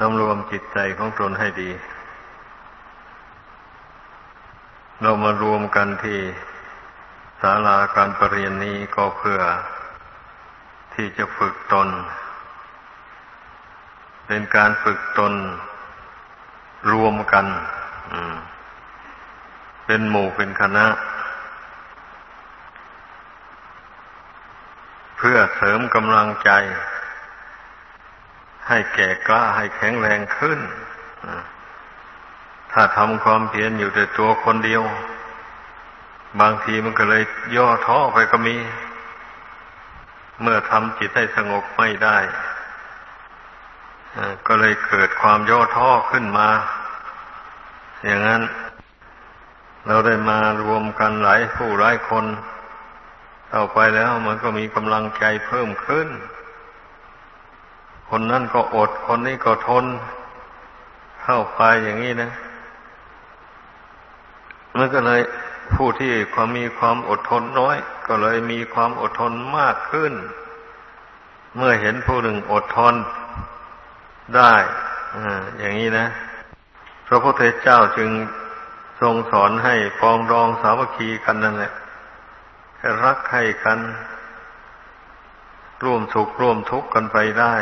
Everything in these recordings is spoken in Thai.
สำรวมจิตใจของตนให้ดี เรามารวมกันที่ศาลาการประเรียนนี้ก็เพื่อที่จะฝึกตน เป็นการฝึกตนรวมกันเป็นหมู่เป็นคณะ เพื่อเสริมกำลังใจ ให้แก่กล้าให้แข็งแรงขึ้น ถ้าทำความเพียรอยู่แต่ตัวคนเดียว บางทีมันก็เลยย่อท้อไปก็มี เมื่อทำจิตให้สงบไม่ได้ก็เลยเกิดความย่อท้อขึ้นมา อย่างนั้น เราได้มารวมกันหลายผู้หลายคน ต่อไปแล้วมันก็มีกำลังใจเพิ่มขึ้น คนนั้นก็อด คนนี้ก็ทน เข้าไปอย่างนี้นะมันก็เลยผู้ที่ความมีความอดทนน้อย ก็เลยมีความอดทนมากขึ้น เมื่อเห็นผู้หนึ่งอดทนได้อย่างนี้นะ พระพุทธเจ้าจึงทรงสอนให้ปองรองสามัคคีกันนั่นแหละให้รักให้กัน ร่วมสุขร่วมทุกข์กันไปได้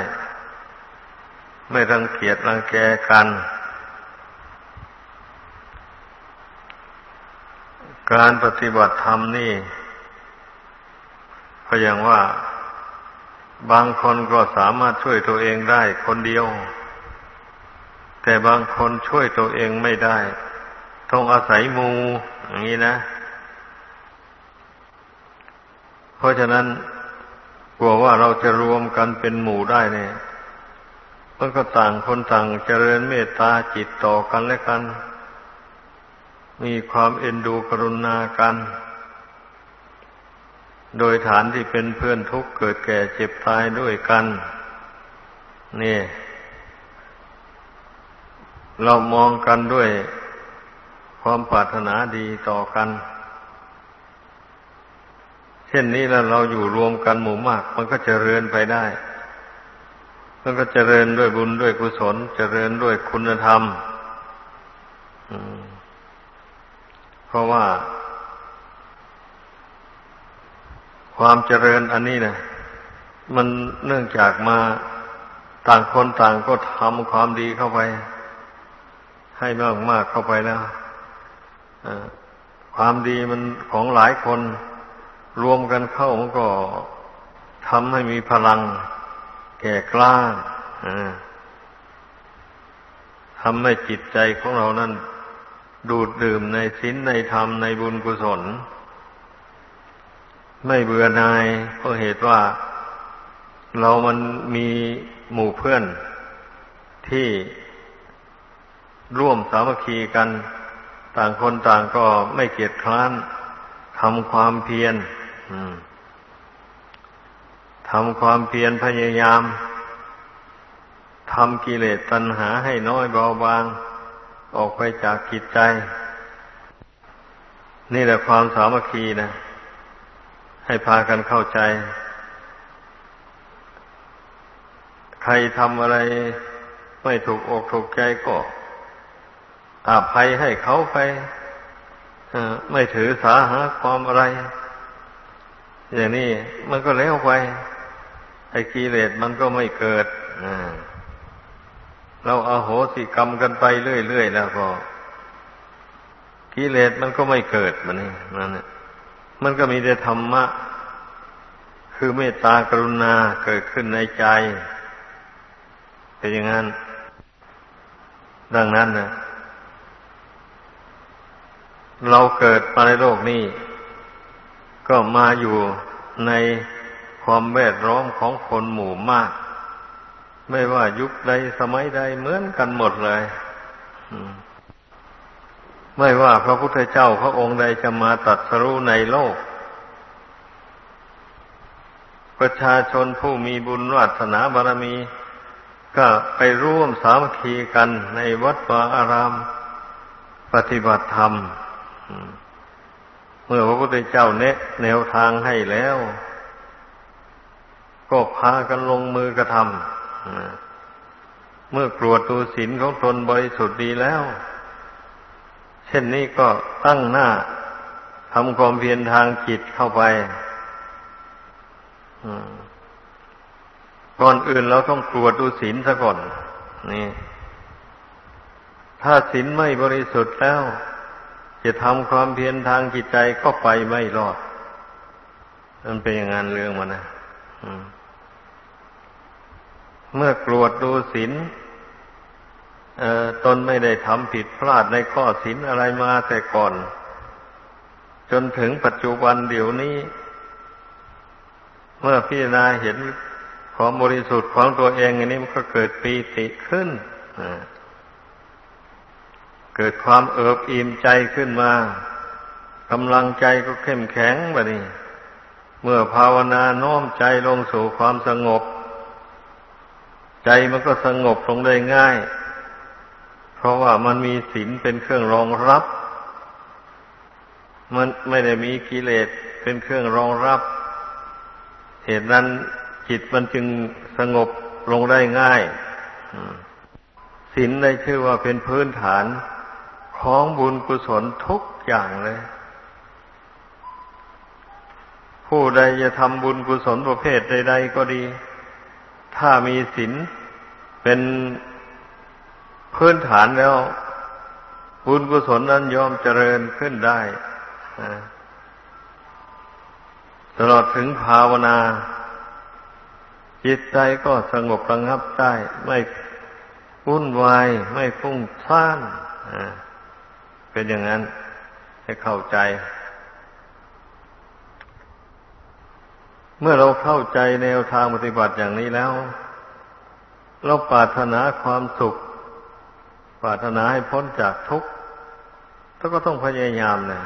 ไม่รังเกียจรังแกกัน การปฏิบัติธรรมนี่ก็อย่างว่าบางคนก็สามารถช่วยตัวเองได้คนเดียว แต่บางคนช่วยตัวเองไม่ได้ ต้องอาศัยมูอย่างนี้นะ เพราะฉะนั้นกลัวว่าเราจะรวมกันเป็นหมู่ได้เนี่ย มันก็ต่างคนต่างเจริญเมตตาจิตต่อกันและกัน มีความเอ็นดูกรุณากัน โดยฐานที่เป็นเพื่อนทุกข์เกิดแก่เจ็บตายด้วยกัน นี่ เรามองกันด้วยความปรารถนาดีต่อกัน เช่นนี้แล้วเราอยู่รวมกันหมู่มาก มันก็เจริญไปได้ มันก็เจริญด้วยบุญด้วยกุศล เจริญด้วยคุณธรรมเพราะว่า ความเจริญอันนี้นะมันเนื่องจากมาต่างคนต่างก็ทำความดีเข้าไป ให้มากมากเข้าไปแล้วความดีมันของหลายคน รวมกันเข้ามันก็ทำให้มีพลัง ก่กล้าทำให้จิตใจของเรานั้น ดูดดื่มในศีลในธรรมในบุญกุศล ไม่เบื่อนายเพราะเหตุว่าเรามันมีหมู่เพื่อนที่ร่วมสามัคคีกัน ต่างคนต่างก็ไม่เกียจคร้านทำความเพียร ทำความเพียรพยายามทำกิเลสตัณหาให้น้อยเบาบาง ออกไปจากจิตใจ นี่แหละความสามัคคีนะ ให้พากันเข้าใจ ใครทำอะไรไม่ถูกอกถูกใจก็อาภัยให้เขาไปไม่ถือสาหาความอะไร อย่างนี้มันก็แล้วไป ไอ้กิเลสมันก็ไม่เกิดเราเอาโหสิกรรมกันไปเรื่อยๆแล้วก็กิเลสมันก็ไม่เกิดมันนี่นั่นแหละมันก็มีแต่ธรรมะ คือเมตตากรุณาเกิดขึ้นในใจเป็นอย่างนั้น ดังนั้นนะเราเกิดมาในโลกนี้ ก็มาอยู่ใน ความแวดล้อมของคนหมู่มาก ไม่ว่ายุคใดสมัยใดเหมือนกันหมดเลยไม่ว่าพระพุทธเจ้าพระองค์ใดจะมาตัดสรู้ในโลก ประชาชนผู้มีบุญวาสนาบารมี ก็ไปร่วมสามัคคีกันในวัดวาอาราม ปฏิบัติธรรม เมื่อพระพุทธเจ้าเนะแนวทางให้แล้ว ก็พากันลงมือกระทำเมื่อกรวดูศีลของตนบริสุทธิ์ดีแล้ว เช่นนี้ก็ตั้งหน้าทำความเพียรทางจิตเข้าไปก่อนอื่นเราต้องกรวดูศีลซะก่อน นี่ ถ้าศีลไม่บริสุทธิ์แล้ว จะทำความเพียรทางจิตใจก็ไปไม่รอดมันเป็นอย่างนั้นเรื่องมันนะ เมื่อกรวดดูศีลตนไม่ได้ทำผิดพลาดในข้อศีลอะไรมาแต่ก่อน จนถึงปัจจุบันเดี๋ยวนี้ เมื่อพิจารณาเห็นความบริสุทธิ์ของตัวเองอันนี้มันก็เกิดปีติขึ้นเกิดความเอิบอิ่มใจขึ้นมากำลังใจก็เข้มแข็งแบบนี้ เมื่อภาวนาโน้มใจลงสู่ความสงบ ใจมันก็สงบลงได้ง่าย เพราะว่ามันมีศีลเป็นเครื่องรองรับ มันไม่ได้มีกิเลสเป็นเครื่องรองรับ เหตุนั้นจิตมันจึงสงบลงได้ง่ายศีลได้ชื่อว่าเป็นพื้นฐานของบุญกุศลทุกอย่างเลย ผู้ใดจะทำบุญกุศลประเภทใด ๆ ก็ดี ถ้ามีศีลเป็นพื้นฐานแล้ว บุญกุศลนั้นยอมเจริญขึ้นได้ตลอดถึงภาวนา จิตใจก็สงบระงับได้ ไม่วุ่นวาย ไม่ฟุ้งซ่านเป็นอย่างนั้นให้เข้าใจ เมื่อเราเข้าใจแนวทางปฏิบัติอย่างนี้แล้ว เราปรารถนาความสุข ปรารถนาให้พ้นจากทุกข์แล้วก็ต้องพยายามนะ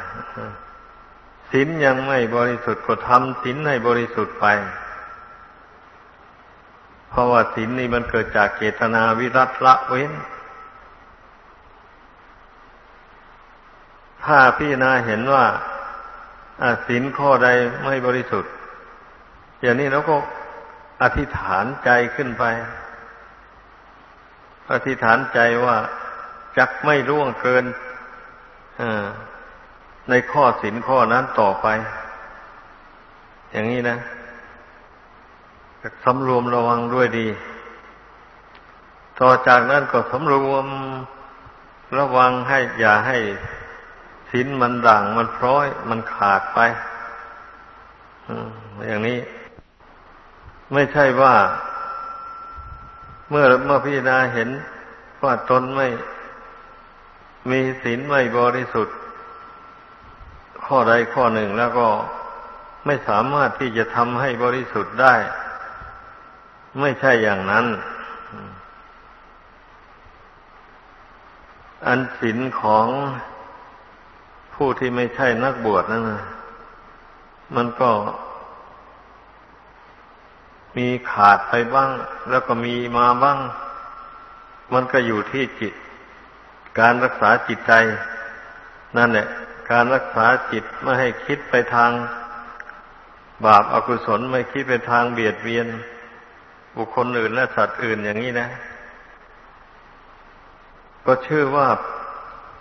ศีลยังไม่บริสุทธิ์ก็ทำศีลให้บริสุทธิ์ไป เพราะว่าศีลนี่มันเกิดจากเจตนาวิรัตละเว้น ถ้าพี่นาเห็นว่าศีลข้อใดไม่บริสุทธิ์ อย่างนี้เราก็อธิษฐานใจขึ้นไป อธิษฐานใจว่าจักไม่ร่วงเกินในข้อศีลข้อนั้นต่อไป อย่างนี้นะสำรวมระวังด้วยดี ต่อจากนั้นก็สำรวมระวังให้อย่าให้สินมันด่างมันพร้อย มันขาดไปอย่างนี้ ไม่ใช่ว่า เมื่อเมื่อพิจารณาเห็นว่าตนไม่มีศีลไม่บริสุทธิ์ ข้อใดข้อหนึ่งแล้วก็ไม่สามารถที่จะทำให้บริสุทธิ์ได้ ไม่ใช่อย่างนั้น อันศีลของผู้ที่ไม่ใช่นักบวชนั่นนะมันก็ มีขาดไปบ้าง แล้วก็มีมาบ้าง มันก็อยู่ที่จิต การรักษาจิตใจ นั่นแหละ การรักษาจิตไม่ให้คิดไปทาง บาปอากุศลไม่คิดไปทางเบียดเบียน บุคคลอื่นและสัตว์อื่นอย่างนี้นะ ก็ชื่อว่า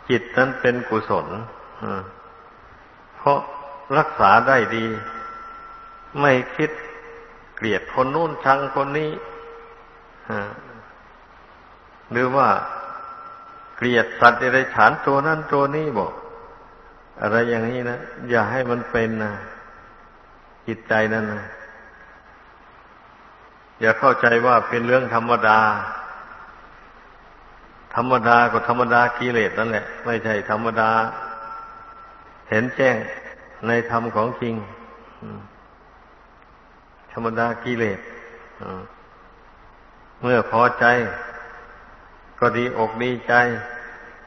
จิตนั้นเป็นกุศลเพราะรักษาได้ดี ไม่คิด เกลียดคนนู้นชังคนนี้หรือว่าเกลียดสัตว์อะไรฉานตัวนั้นตัวนี้บอก อะไรอย่างนี้นะ อย่าให้มันเป็นนะจิตใจนั่นนะอย่าเข้าใจว่าเป็นเรื่องธรรมดา ธรรมดาก็ธรรมดากิเลสนั่นแหละ ไม่ใช่ธรรมดา เห็นแจ้งในธรรมของจริงธ รรมดากิเลสเมื่อพอใจ ก็ดีอกดีใจ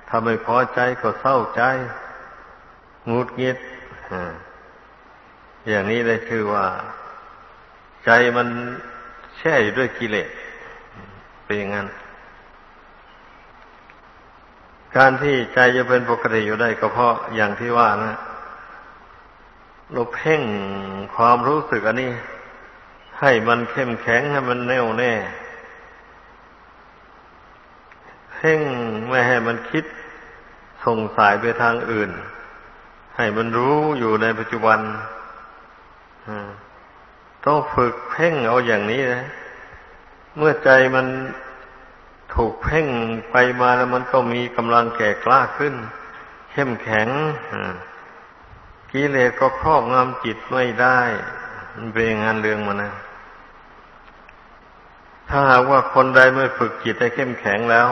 ถ้าไม่พอใจก็เศร้าใจงุดงิดอย่างนี้ได้ชื่อว่า ใจมันแช่อยู่ด้วยกิเลสเป็นอย่างนั้น การที่ใจจะเป็นปกติอยู่ได้ก็เพราะอย่างที่ว่านะเราเพ่งความรู้สึกอันนี้ ให้มันเข้มแข็งให้มันแน่วแน่เพ่งไม่ให้มันคิดส่งสายไปทางอื่น ให้มันรู้อยู่ในปัจจุบันต้องฝึกเพ่งเอาอย่างนี้นะ เมื่อใจมันถูกเพ่งไปมาแล้วมันก็มีกำลังแก่กล้าขึ้น เข้มแข็งกิเลสก็ครอบงำจิตไม่ได้มันเป็นงานเรื่องมันนะ ถ้าหากว่าคนใดไม่ฝึกจิตให้เข้มแข็งแล้ว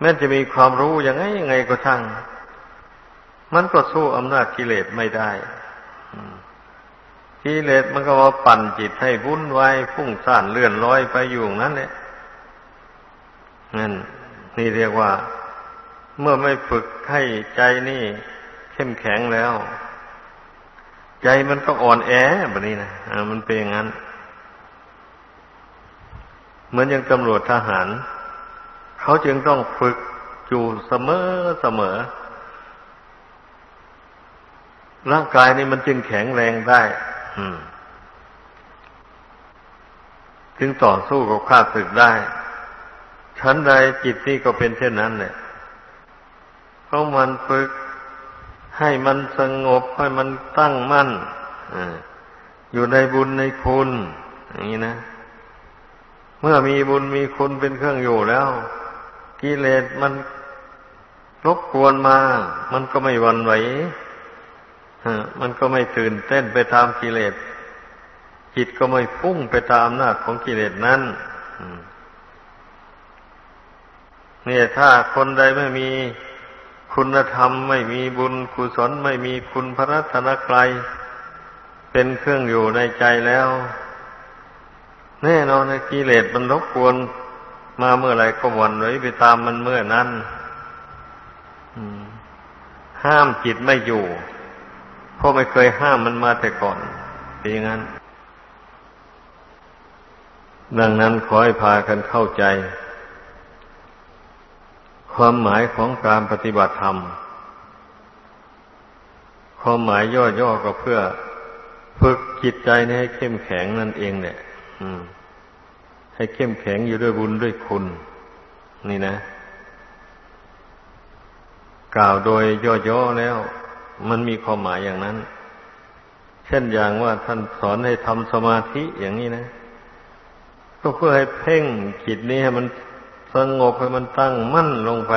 แม้จะมีความรู้ยังไงยังไงก็ช่าง มันก็สู้อำนาจกิเลสไม่ได้กิเลสมันก็มาปั่นจิตให้วุ่นวายฟุ้งซ่านเลื่อนลอยไปอยู่นั้นแหละนั่นนี่เรียกว่า เมื่อไม่ฝึกให้ใจนี่ เข้มแข็งแล้ว ใจมันก็อ่อนแอแบบนี้นะมันเป็นอย่างนั้น เหมือนอย่างตำรวจทหาร เขาจึงต้องฝึกอยู่เสมอเสมอ ร่างกายนี่มันจึงแข็งแรงได้จึงต่อสู้กับข้าศึกได้ ชั้นใดจิตนี่ก็เป็นเช่นนั้นแหละเพราะมันฝึกให้มันสงบให้มันตั้งมั่นอยู่ในบุญในคุณ เมื่อมีบุญมีคุณเป็นเครื่องอยู่แล้ว กิเลสมันรบกวนมา มันก็ไม่วันไหวมันก็ไม่ตื่นเต้นไปตามกิเลส จิตก็ไม่ฟุ้งไปตามอำนาของกิเลสนั้นเนี่ยถ้าคนใดไม่มีคุณธรรม ไม่มีบุญกุศลไม่มีคุณพระรัตนกรัยเป็นเครื่องอยู่ในใจแล้ว แน่นอนกิเลสมันรบกวน มาเมื่อไรก็วนไว้ไปตามมันเมื่อนั้นห้ามจิตไม่อยู่เพราะไม่เคยห้ามมันมาแต่ก่อนเป็นอย่างนั้น ดังนั้นขอให้พากันเข้าใจ ความหมายของการปฏิบัติธรรม ความหมายย่อๆก็เพื่อฝึกจิตใจให้เข้มแข็งนั่นเองเนี่ย ให้เข้มแข็งอยู่ด้วยบุญด้วยคุณ นี่นะ กล่าวโดยย่อๆแล้ว มันมีความหมายอย่างนั้น เช่นอย่างว่าท่านสอนให้ทำสมาธิอย่างนี้นะ ก็เพื่อให้เพ่งจิตนี้ให้มันสงบให้มันตั้งมั่นลงไป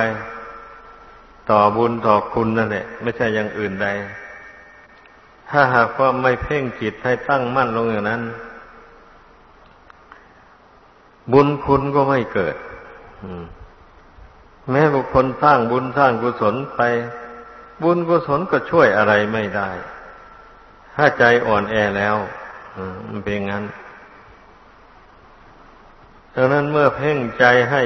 ต่อบุญต่อคุณนั่นแหละ ไม่ใช่อย่างอื่นใด ถ้าหากว่าไม่เพ่งจิตให้ตั้งมั่นลงอย่างนั้น บุญคุณก็ไม่เกิดแม้บุคคลสร้างบุญสร้างกุศลไป บุญกุศลก็ช่วยอะไรไม่ได้ ถ้าใจอ่อนแอแล้วมันเป็นงั้นดังนั้นเมื่อเพ่งใจให้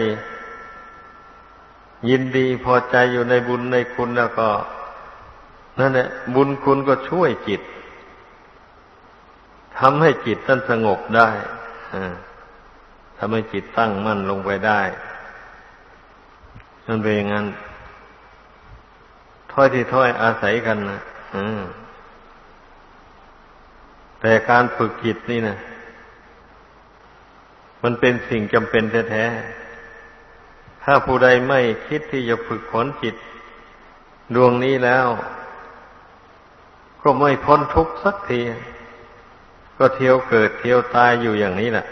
ยินดีพอใจอยู่ในบุญในคุณแล้วก็ นั่นแหละบุญคุณก็ช่วยจิตทำให้จิตท่านสงบได้ ทำให้จิตตั้งมั่นลงไปได้นั่นเป็นอย่างนั้นถ้อยที่ถ้อยอาศัยกันนะแต่การฝึกจิตนี่นะมันเป็นสิ่งจำเป็นแท้ๆ ถ้าผู้ใดไม่คิดที่จะฝึกฝนจิต ดวงนี้แล้ว ก็ไม่พ้นทุกข์สักที ก็เที่ยวเกิดเที่ยวตายอยู่อย่างนี้แหละ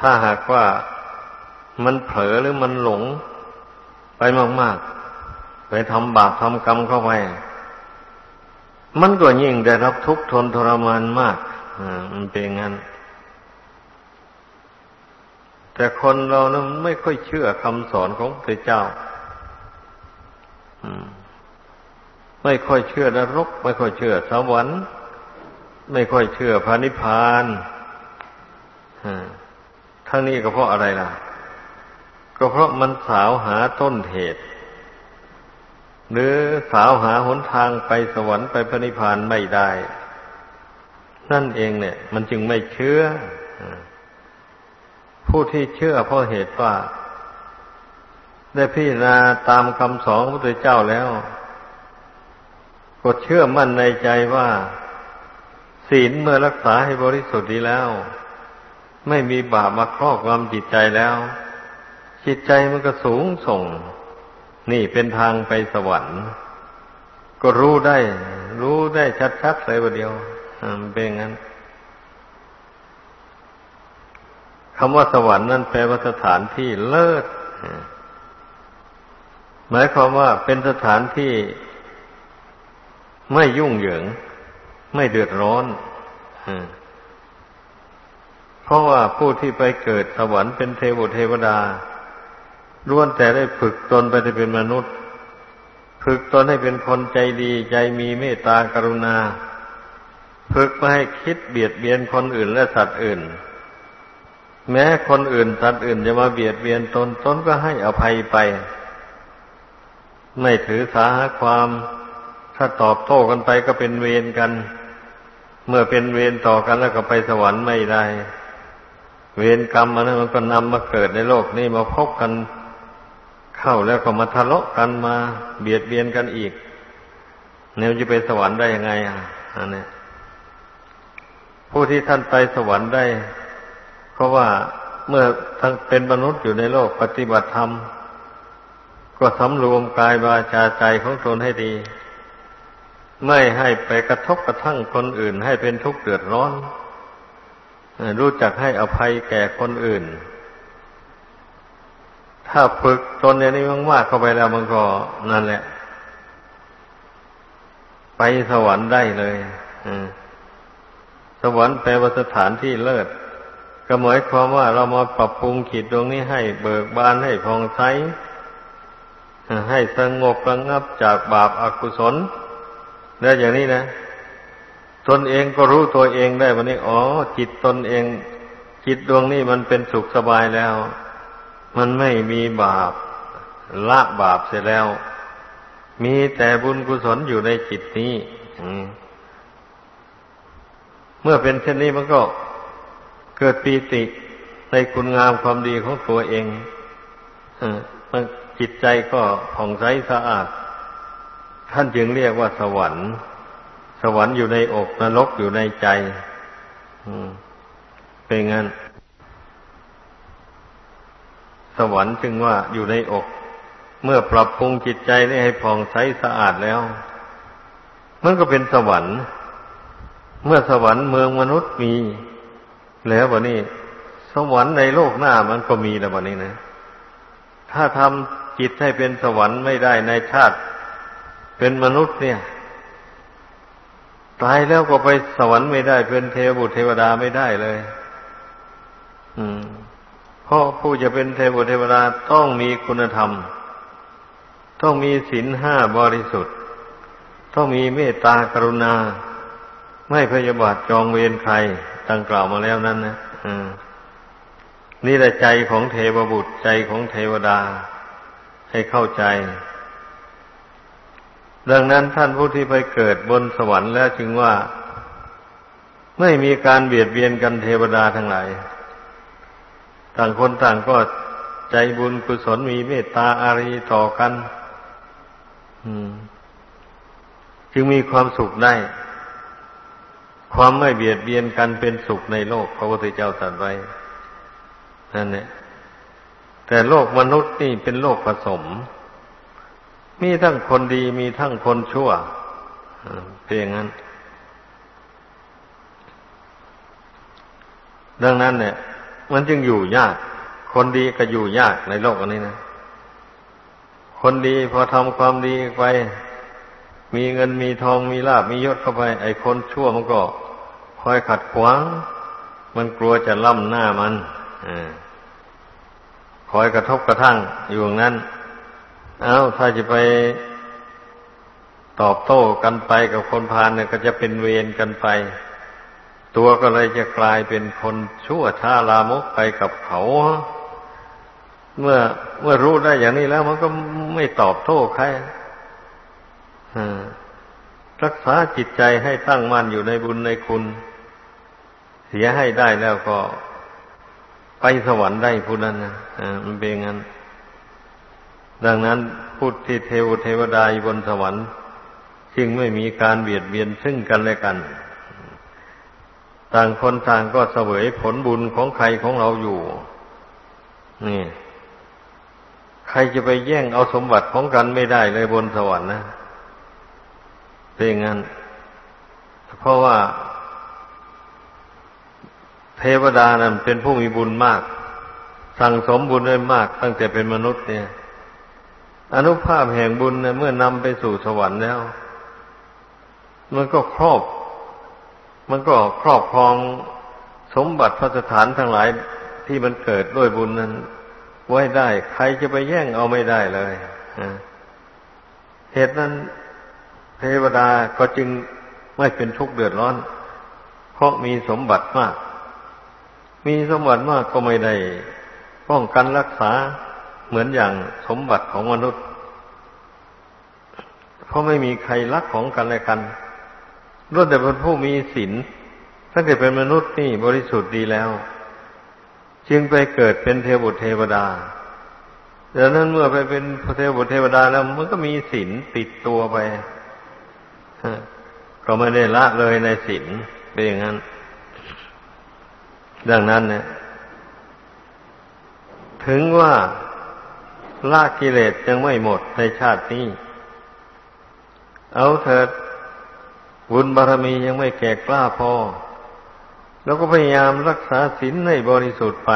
ถ้าหากว่ามันเผลอหรือมันหลงไปมาก ๆ ไปทำบาปทำกรรมเข้าไป มันก็ยิ่งได้รับทุกข์ทนทรมานมากมันเป็นงั้น แต่คนเรานะไม่ค่อยเชื่อคำสอนของพระเจ้าไม่ค่อยเชื่อนรก ไม่ค่อยเชื่อสวรรค์ ไม่ค่อยเชื่อพระนิพพาน ทั้งนี้ก็เพราะอะไรล่ะ ก็เพราะมันสาวหาต้นเหตุ หรือสาวหาหนทางไปสวรรค์ไปพระนิพพานไม่ได้ นั่นเองเนี่ย มันจึงไม่เชื่อ ผู้ที่เชื่อเพราะเหตุว่า ได้พิจารณาตามคำสอนพระพุทธเจ้าแล้วก็เชื่อมั่นในใจว่า ศีลเมื่อรักษาให้บริสุทธิ์ดีแล้ว ไม่มีบาปมาครอบงำจิตใจแล้ว จิตใจมันก็สูงส่ง นี่เป็นทางไปสวรรค์ ก็รู้ได้ รู้ได้ชัดๆเลยวันเดียวเป็นงั้นคำว่าสวรรค์นั่นแปลว่าสถานที่เลิศหมายความว่าเป็นสถานที่ไม่ยุ่งเหยิง ไม่เดือดร้อน เพราะว่าผู้ที่ไปเกิดสวรรค์เป็นเทวเทวดาล้วนแต่ได้ฝึกตนไปจะเป็นมนุษย์ ฝึกตนให้เป็นคนใจดีใจมีเมตตากรุณา ฝึกไม่ให้คิดเบียดเบียนคนอื่นและสัตว์อื่น แม้คนอื่นสัตว์อื่นจะมาเบียดเบียนตนตนก็ให้อภัยไป ไม่ถือสาความ ถ้าตอบโต้กันไปก็เป็นเวรกัน เมื่อเป็นเวรต่อกันแล้วก็ไปสวรรค์ไม่ได้ เวรกรรมมันมันก็นำมาเกิดในโลกนี้มาพบกัน เข้าแล้วก็มาทะเลาะกันมาเบียดเบียนกันอีกเนี่ยจะไปสวรรค์ได้ยังไงอะอันนี้ผู้ที่ท่านไปสวรรค์ได้ เพราะว่าเมื่อทั้งเป็นมนุษย์อยู่ในโลกปฏิบัติธรรม ก็สำรวมกายวาจาใจของตนให้ดี ไม่ให้ไปกระทบกระทั่งคนอื่นให้เป็นทุกข์เดือดร้อน รู้จักให้อภัยแก่คนอื่น ถ้าฝึกตนอย่างนี้มากๆเข้าไปแล้วมันก็นั่นแหละ ไปสวรรค์ได้เลยสวรรค์แปลว่าสถานที่เลิศก็หมายความว่าเรามาปรับปรุงขีดตรงนี้ให้เบิกบานให้พองใสให้สงบระงับจากบาปอากุศล แล้วอย่างนี้นะ ตนเองก็รู้ตัวเองได้วันนี้อ๋อจิตตนเอง จิตดวงนี้มันเป็นสุขสบายแล้ว มันไม่มีบาป ละบาปเสร็จแล้ว มีแต่บุญกุศลอยู่ในจิตนี้เมื่อเป็นเช่นนี้มันก็เกิดปีติในคุณงามความดีของตัวเองมันจิตใจก็ผ่องใสสะอาด ท่านจึงเรียกว่าสวรรค์ สวรรค์อยู่ในอกนรกอยู่ในใจเป็นงั้น สวรรค์จึงว่าอยู่ในอก เมื่อปรับปรุงจิตใจให้ผ่องใสสะอาดแล้วมันก็เป็นสวรรค์ เมื่อสวรรค์เมืองมนุษย์มี แล้ววันนี้ สวรรค์ในโลกหน้ามันก็มีแล้ววันนี้นะ ถ้าทำจิตให้เป็นสวรรค์ไม่ได้ในชาติ เป็นมนุษย์เนี่ย ตายแล้วก็ไปสวรรค์ไม่ได้ เป็นเทวบุตรเทวดาไม่ได้เลย อืมเพราะผู้จะเป็นเทวเทวดาต้องมีคุณธรรม ต้องมีศีลห้าบริสุทธิ์ ต้องมีเมตตากรุณา ไม่พยาบาทจองเวรใครดังกล่าวมาแล้วนั้นนะนี่แหละใจของเทวบุตรใจของเทวดา ให้เข้าใจ ดังนั้นท่านผู้ที่ไปเกิดบนสวรรค์แล้วจึงว่า ไม่มีการเบียดเบียนกันเทวดาทั้งหลาย ต่างคนต่างก็ใจบุญกุศลมีเมตตาอารีต่อกันจึงมีความสุขได้ ความไม่เบียดเบียนกันเป็นสุขในโลกพระพุทธเจ้าตรัสไว้นั่นเนี่ยแต่โลกมนุษย์นี่เป็นโลกผสม มีทั้งคนดีมีทั้งคนชั่วเพียงนั้น ดังนั้นเนี่ย มันจึงอยู่ยาก คนดีก็อยู่ยากในโลกอันนี้นะ คนดีพอทำความดีไป มีเงินมีทองมีลาบมียศเข้าไป ไอ้คนชั่วมันก็คอยขัดขวาง มันกลัวจะล่ำหน้ามันอคอยกระทบกระทั่งอยู่อย่างนั้น อา้าถ้าจะไปตอบโต้กันไปกับคนพาลเนี่ยก็จะเป็นเวรกันไป ตัวก็เลยจะกลายเป็นคนชั่วช้าลามกไปกับเขา เมื่อเมื่อรู้ได้อย่างนี้แล้ว มันก็ไม่ตอบโต้ใครรักษาจิตใจให้ตั้งมั่นอยู่ในบุญในคุณ เสียให้ได้แล้วก็ไปสวรรค์ได้ผู้นั้นนะมันเป็นงั้น ดังนั้นพูดที่เทวเทวดายบนสวรรค์ จึงไม่มีการเบียดเบียนซึ่งกันและกัน ต่างคนต่างก็เสวยผลบุญของใครของเราอยู่ นี่ ใครจะไปแย่งเอาสมบัติของกันไม่ได้เลยบนสวรรค์นะเป็นงั้น เพราะว่า เทวดานั้นเป็นผู้มีบุญมาก สั่งสมบุญได้มากตั้งแต่เป็นมนุษย์เนี่ย อนุภาพแห่งบุญเนี่ยเมื่อนำไปสู่สวรรค์แล้ว มันก็ครอบ มันก็ครอบครองสมบัติพระสถานทั้งหลายที่มันเกิดด้วยบุญนั้น ไว้ได้ ใครจะไปแย่งเอาไม่ได้เลยเหตุนั้นเทวดาก็จึงไม่เป็นทุกข์เดือดร้อน เพราะมีสมบัติมาก มีสมบัติมากก็ไม่ได้ ป้องกันรักษา เหมือนอย่างสมบัติของมนุษย์ เพราะไม่มีใครรักของกันและกันล้วนแต่เป็นผู้มีศีลถ้าเกิดเป็นมนุษย์นี่บริสุทธิ์ดีแล้ว จึงไปเกิดเป็นเทวบุตรเทวดาดังนั้นเมื่อไปเป็นเทวบุตรเทวดาแล้ว มันก็มีศีลติดตัวไปก็ไม่ได้ละเลยในศีลเป็นอย่างนั้น ดังนั้นเนี่ยถึงว่า ละกิเลสยังไม่หมดในชาตินี้ เอาเถิดบุญบารมียังไม่แก่กล้าพอ แล้วก็พยายามรักษาศีลในบริสุทธิ์ไป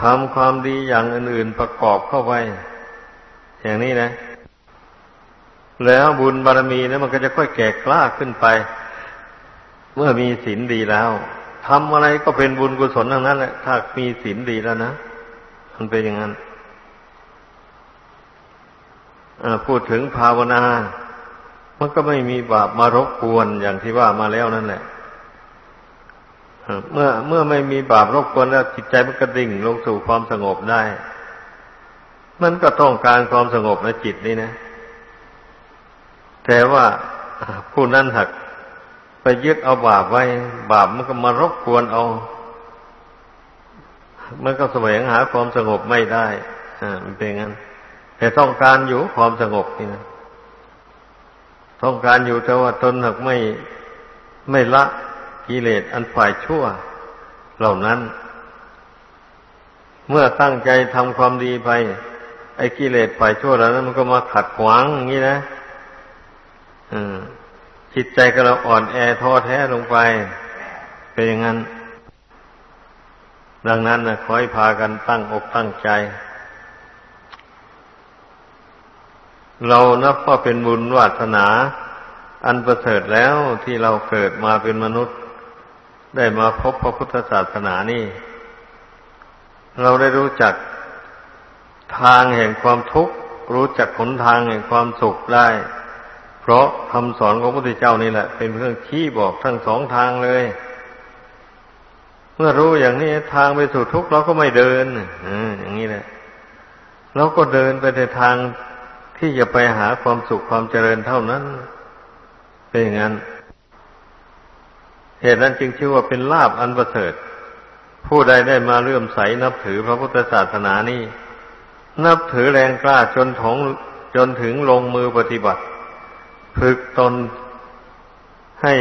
ทำความดีอย่างอื่นๆประกอบเข้าไป อย่างนี้นะ แล้วบุญบารมีนะมันก็จะค่อยแก่กล้าขึ้นไป เมื่อมีศีลดีแล้วทำอะไรก็เป็นบุญกุศลทั้งนั้นแหละถ้ามีศีลดีแล้วนะ มันเป็นอย่างนั้นพูดถึงภาวนา มันก็ไม่มีบาปมารบกวนอย่างที่ว่ามาแล้วนั่นแหละเมื่อเมื่อไม่มีบาปรบกวนแล้วจิตใจมันก็ดิ่งลงสู่ความสงบได้ มันก็ต้องการความสงบในจิตนี่นะ แต่ว่าผู้นั้นหักไปยึดเอาบาปไว้ บาปมันก็มารบกวนเอา มันก็แสวงหาความสงบไม่ได้ อ่า มันเป็นงั้น แต่ต้องการอยู่ความสงบนี่นะต้องการอยู่แต่ว่าตนหักไม่ไม่ละกิเลสอันฝ่ายชั่ว เหล่านั้น เมื่อตั้งใจทำความดีไป ไอ้กิเลสฝ่ายชั่วเหล่านั้น มันก็มาขัดขวางอย่างนี้นะจิตใจก็เราอ่อนแอท้อแท้ลงไป เป็นอย่างนั้น ดังนั้นนะขอให้พากันตั้งอกตั้งใจ เรานับว่าเป็นบุญวาสนา อันประเสริฐแล้วที่เราเกิดมาเป็นมนุษย์ ได้มาพบพระพุทธศาสนานี่ เราได้รู้จักทางแห่งความทุกข์ รู้จักหนทางแห่งความสุขได้ เพราะคำสอนของพระพุทธเจ้านี่แหละ เป็นเครื่องชี้บอกทั้งสองทางเลย เมื่อรู้อย่างนี้ทางไปสู่ทุกข์เราก็ไม่เดินอย่างนี้แหละเราก็เดินไปในทางที่จะไปหาความสุขความเจริญเท่านั้น เป็นอย่างนั้น เหตุนั้นจึงชื่อว่าเป็นลาบอันประเสริฐ ผู้ใดได้มาเลื่อมใสนับถือพระพุทธศาสนานี่นับถือแรงกล้าจนถงจนถึงลงมือปฏิบัติ ฝึกตนให้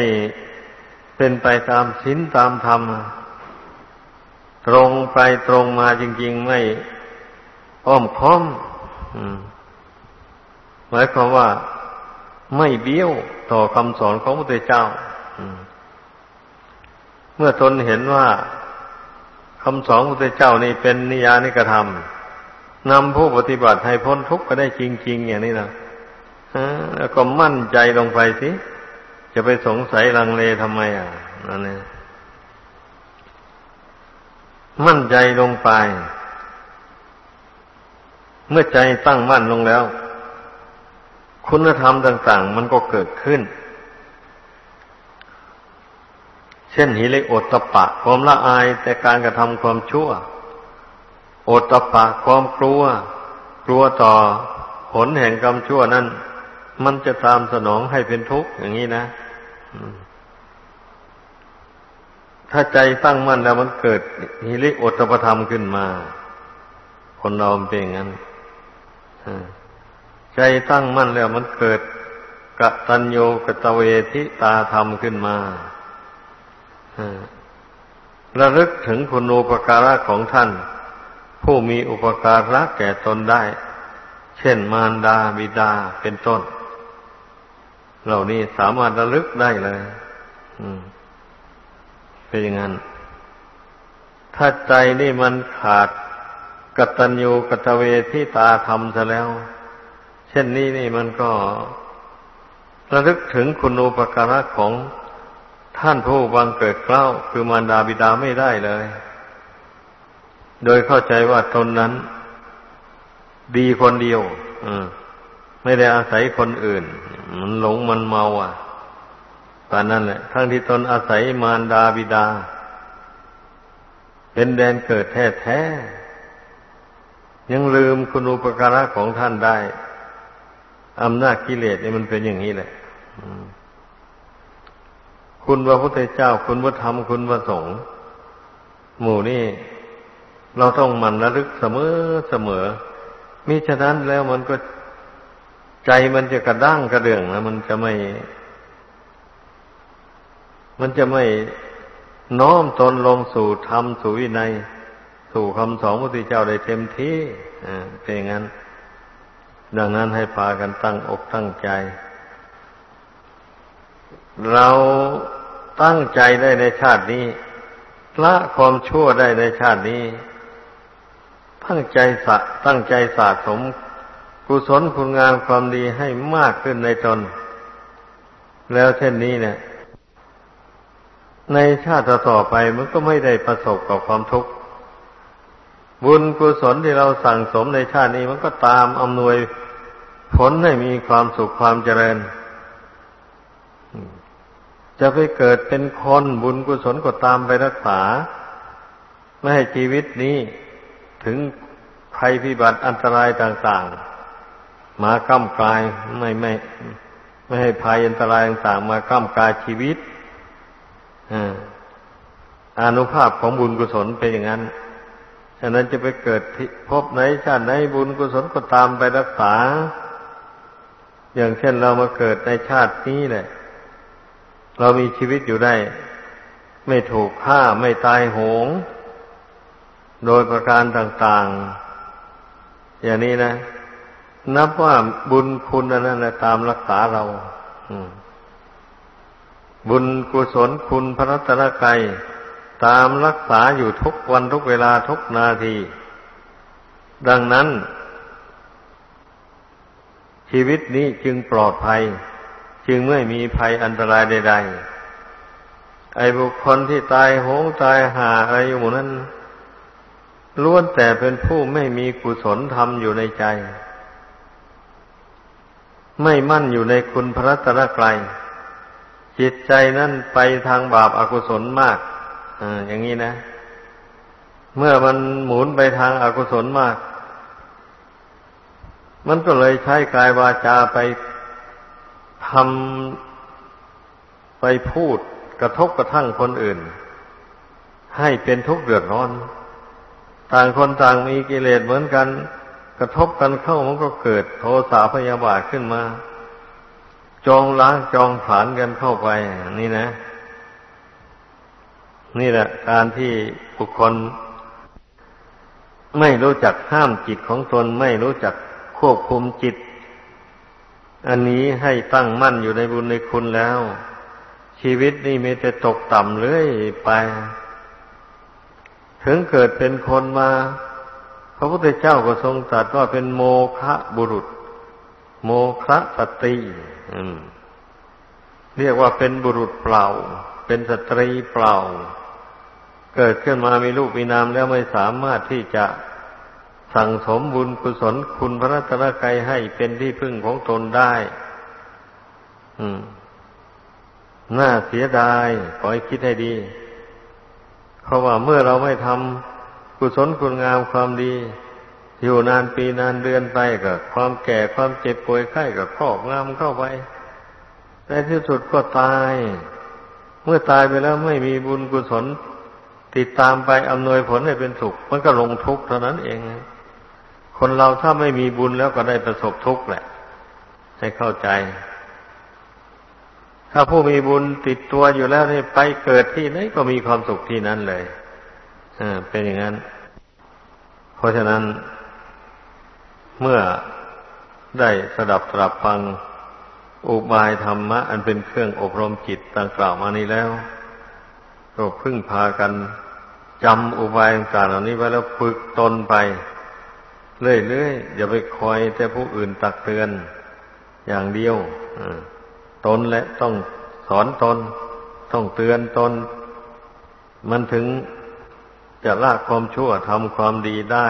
เป็นไปตามศีลตามธรรม ตรงไปตรงมาจริง ๆ ไม่อ้อมค้อมหมายความว่าไม่เบี้ยวต่อคำสอนของพระพุทธเจ้าเมื่อตนเห็นว่าคำสอนพระพุทธเจ้านี่เป็นนิยานิกระทำนำผู้ปฏิบัติให้พ้นทุกข์ก็ได้จริง ๆ อย่างนี้นะแล้วก็มั่นใจลงไปสิ จะไปสงสัยลังเลทำไมอะนั่นเอง มั่นใจลงไป เมื่อใจตั้งมั่นลงแล้ว คุณธรรมต่าง ๆ มันก็เกิดขึ้น เช่นหิเลโอตปะ ความละอายแต่การกระทำความชั่ว โอตปะความกลัว กลัวต่อผลแห่งกรรมชั่วนั้น มันจะตามสนองให้เป็นทุกข์อย่างนี้นะ ถ้าใจตั้งมั่นแล้วมันเกิดฮิริโอตปธรรมขึ้นมา คนเราเป็นอย่างนั้นใจตั้งมั่นแล้วมันเกิดกตัญโยกตเวทิตาธรรมขึ้นมาระลึกถึงคุณูปการะของท่าน ผู้มีอุปการะแก่ตนได้ เช่นมารดาบิดาเป็นต้น เหล่านี้สามารถระลึกได้เลย เป็นอย่างนั้น ถ้าใจนี่มันขาดกตัญญูกตเวทิตาธรรมซะแล้ว เช่นนี้นี่มันก็ระลึกถึงคุณูปการะของท่านผู้บังเกิดเกล้า คือมารดาบิดาไม่ได้เลย โดยเข้าใจว่าตนนั้น ดีคนเดียวไม่ได้อาศัยคนอื่น มันหลงมันเมาอะ ตอนนั้นแหละ ทั้งที่ตนอาศัยมารดาบิดา เป็นแดนเกิดแท้แท้ยังลืมคุณูปการะของท่านได้อำนาจกิเลสเนี่ยมันเป็นอย่างนี้แหละคุณพระพุทธเจ้า คุณพระธรรม คุณพระสงฆ์หมู่นี่ เราต้องมันระลึกเสมอเสมอมิฉะนั้นแล้วมันก็ใจมันจะกระด้างกระเดื่องนะมันจะไม่ มันจะไม่น้อมตนลงสู่ธรรมสู่วินัย สู่คำสอนพระพุทธเจ้าได้เต็มที่อ่าเป็นอย่างนั้น ดังนั้นให้พากันตั้งอกตั้งใจ เราตั้งใจได้ในชาตินี้ละความชั่วได้ในชาตินี้ ตั้งใจสะตั้งใจสะสม กุศลคุณงามความดีให้มากขึ้นในตน แล้วเช่นนี้เนี่ย ในชาติต่อไปมันก็ไม่ได้ประสบกับความทุกข์ บุญกุศลที่เราสั่งสมในชาตินี้มันก็ตามอำนวยผลให้มีความสุขความเจริญ จะไปเกิดเป็นคนบุญกุศลก็ตามไปรักษา ไม่ให้ชีวิตนี้ถึงภัยพิบัติอันตรายต่างๆ มาก้ำกายไม่ไม่ ไม่ให้ภัยอันตรายต่างๆ มาก้ำกายชีวิต อนุภาพของบุญกุศลเป็นอย่างนั้น ฉะนั้นจะไปเกิดพบไหนชาติไหนบุญกุศลก็ตามไปรักษา อย่างเช่นเรามาเกิดในชาตินี้แหละ เรามีชีวิตอยู่ได้ ไม่ถูกฆ่าไม่ตายโหง โดยประการต่าง ๆ อย่างนี้นะ นับว่าบุญคุณนั้นนะตามรักษาเรา บุญกุศลคุณพระรัตนกรัยตามรักษาอยู่ทุกวันทุกเวลาทุกนาที ดังนั้น ชีวิตนี้จึงปลอดภัย จึงไม่มีภัยอันตรายใด ๆ ไอ้บุคคลที่ตายโหงตายหาอะไรอยู่นั้นล้วนแต่เป็นผู้ไม่มีกุศลธรรมอยู่ในใจ ไม่มั่นอยู่ในคุณพระรัตนกรัย จิตใจนั่นไปทางบาปอากุศลมากออย่างนี้นะ เมื่อมันหมุนไปทางอากุศลมาก มันก็เลยใช้กายวาจาไปทำไปพูดกระทบกระทั่งคนอื่น ให้เป็นทุกข์เดือดร้อน ต่างคนต่างมีกิเลสเหมือนกัน กระทบกันเข้ามันก็เกิดโทสะพยาบาทขึ้นมา จองล้างจองผานกันเข้าไป นี่นะ นี่แหละ การที่บุคคล ไม่รู้จักห้ามจิตของตนไม่รู้จักควบคุมจิต อันนี้ให้ตั้งมั่นอยู่ในบุญในคุณแล้ว ชีวิตนี่มีแต่ตกต่ำเรื่อยไป ถึงเกิดเป็นคนมา พระพุทธเจ้าก็ทรงตรัสว่าเป็นโมคะบุรุษ โมคะสตรีเรียกว่าเป็นบุรุษเปล่า เป็นสตรีเปล่า เกิดขึ้นมามีลูกมีนามแล้วไม่สามารถที่จะสั่งสมบุญกุศลคุณพระรัตนกรัยให้เป็นที่พึ่งของตนได้น่าเสียดายขอให้คิดให้ดี เพราะว่าเมื่อเราไม่ทำกุศลคุณงามความดี อยู่นานปีนานเดือนไปกับความแก่ความเจ็บป่วยไข้กับครอบงามเข้าไปในที่สุดก็ตาย เมื่อตายไปแล้วไม่มีบุญกุศล ติดตามไปอำนวยผลให้เป็นสุข มันก็ลงทุกข์เท่านั้นเอง คนเราถ้าไม่มีบุญแล้วก็ได้ประสบทุกข์แหละ ให้เข้าใจ ถ้าผู้มีบุญติดตัวอยู่แล้วนี่ไปเกิดที่ไหนก็มีความสุขที่นั้นเลยอ่าเป็นอย่างนั้น เพราะฉะนั้น เมื่อได้สดับตรับฟังอุบายธรรมะ อันเป็นเครื่องอบรมจิตต่างกล่าวมานี้แล้ว ก็พึ่งพากันจำอุบายต่างเหล่านี้ไว้แล้วฝึกตนไป เรื่อยๆอย่าไปคอยแต่ผู้อื่นตักเตือนอย่างเดียวตนและต้องสอนตน ต้องเตือนตน มันถึงจะละความชั่วทำความดีได้